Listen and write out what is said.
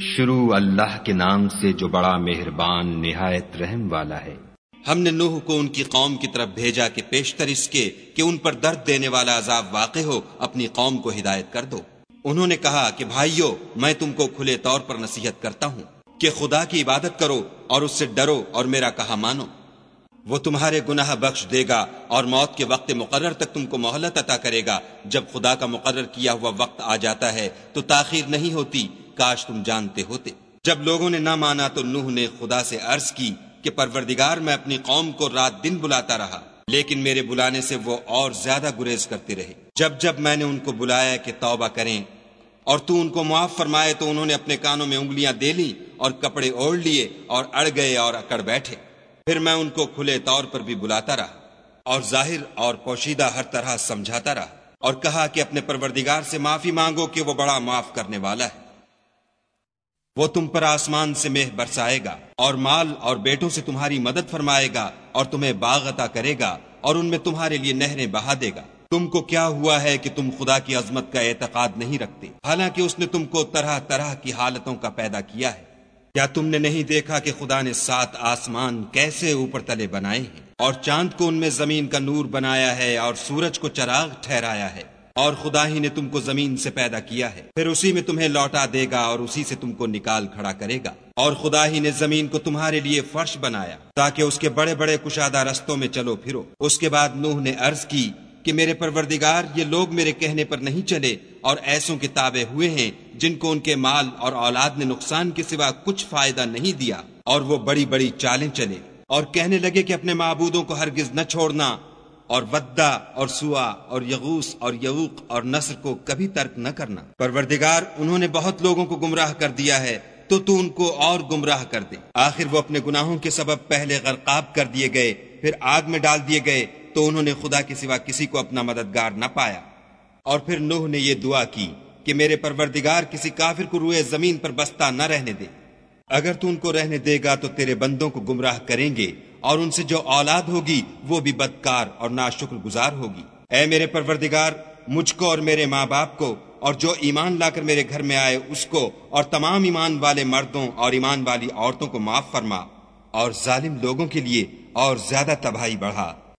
شروع اللہ کے نام سے جو بڑا مہربان نہایت رحم والا ہے۔ ہم نے نوح کو ان کی قوم کی طرف بھیجا کہ پیشتر اس کے کہ ان پر درد دینے والا عذاب واقع ہو، اپنی قوم کو ہدایت کر دو۔ انہوں نے کہا کہ بھائیو، میں تم کو کھلے طور پر نصیحت کرتا ہوں کہ خدا کی عبادت کرو اور اس سے ڈرو اور میرا کہا مانو۔ وہ تمہارے گناہ بخش دے گا اور موت کے وقت مقرر تک تم کو مہلت عطا کرے گا۔ جب خدا کا مقرر کیا ہوا وقت آ جاتا ہے تو تاخیر نہیں ہوتی۔ کاش تم جانتے ہوتے۔ جب لوگوں نے نہ مانا تو نوح نے خدا سے عرض کی کہ پروردگار میں اپنی قوم کو رات دن بلاتا رہا، لیکن میرے بلانے سے وہ اور زیادہ گریز کرتے رہے۔ جب جب میں نے ان کو بلایا کہ توبہ کریں اور تو ان کو معاف فرمائے تو انہوں نے اپنے کانوں میں انگلیاں دے لی اور کپڑے اوڑھ لیے اور اڑ گئے اور اکڑ بیٹھے۔ پھر میں ان کو کھلے طور پر بھی بلاتا رہا اور ظاہر اور پوشیدہ ہر طرح سمجھاتا رہا اور کہا کہ اپنے پروردگار سے معافی مانگو کہ وہ بڑا معاف کرنے والا ہے۔ وہ تم پر آسمان سے مہ برسائے گا، اور مال اور بیٹوں سے تمہاری مدد فرمائے گا، اور تمہیں باغ عطا کرے گا، اور ان میں تمہارے لیے نہریں بہا دے گا۔ تم کو کیا ہوا ہے کہ تم خدا کی عظمت کا اعتقاد نہیں رکھتے؟ حالانکہ اس نے تم کو طرح طرح کی حالتوں کا پیدا کیا ہے۔ کیا تم نے نہیں دیکھا کہ خدا نے سات آسمان کیسے اوپر تلے بنائے ہیں؟ اور چاند کو ان میں زمین کا نور بنایا ہے، اور سورج کو چراغ ٹھہرایا ہے۔ اور خدا ہی نے تم کو زمین سے پیدا کیا ہے۔ پھر اسی میں تمہیں لوٹا دے گا اور اسی سے تم کو نکال کھڑا کرے گا۔ اور خدا ہی نے زمین کو تمہارے لیے فرش بنایا تاکہ اس کے بڑے بڑے کشادہ رستوں میں چلو پھرو۔ اس کے بعد نوح نے عرض کی کہ میرے پروردگار، یہ لوگ میرے کہنے پر نہیں چلے اور ایسوں کے تابع ہوئے ہیں جن کو ان کے مال اور اولاد نے نقصان کے سوا کچھ فائدہ نہیں دیا۔ اور وہ بڑی بڑی چالیں چلے اور کہنے لگے کہ اپنے معبودوں کو ہرگز نہ چھوڑنا اور ودا اور سوا اور یغوس اور یوق اور نصر کو کبھی ترک نہ کرنا۔ پروردگار، انہوں نے بہت لوگوں کو گمراہ کر دیا ہے، تو تو ان کو اور گمراہ کر دے۔ آخر وہ اپنے گناہوں کے سبب پہلے غرقاب کر دیے گئے، پھر آگ میں ڈال دیے گئے، تو انہوں نے خدا کے سوا کسی کو اپنا مددگار نہ پایا۔ اور پھر نوح نے یہ دعا کی کہ میرے پروردگار، کسی کافر کو روئے زمین پر بستہ نہ رہنے دے۔ اگر تو ان کو رہنے دے گا، تو تیرے بندوں کو گمراہ کریں گے۔ اور ان سے جو اولاد ہوگی وہ بھی بدکار اور ناشکر گزار ہوگی۔ اے میرے پروردگار، مجھ کو اور میرے ماں باپ کو اور جو ایمان لا کر میرے گھر میں آئے، اس کو اور تمام ایمان والے مردوں اور ایمان والی عورتوں کو معاف فرما اور ظالم لوگوں کے لیے اور زیادہ تباہی بڑھا۔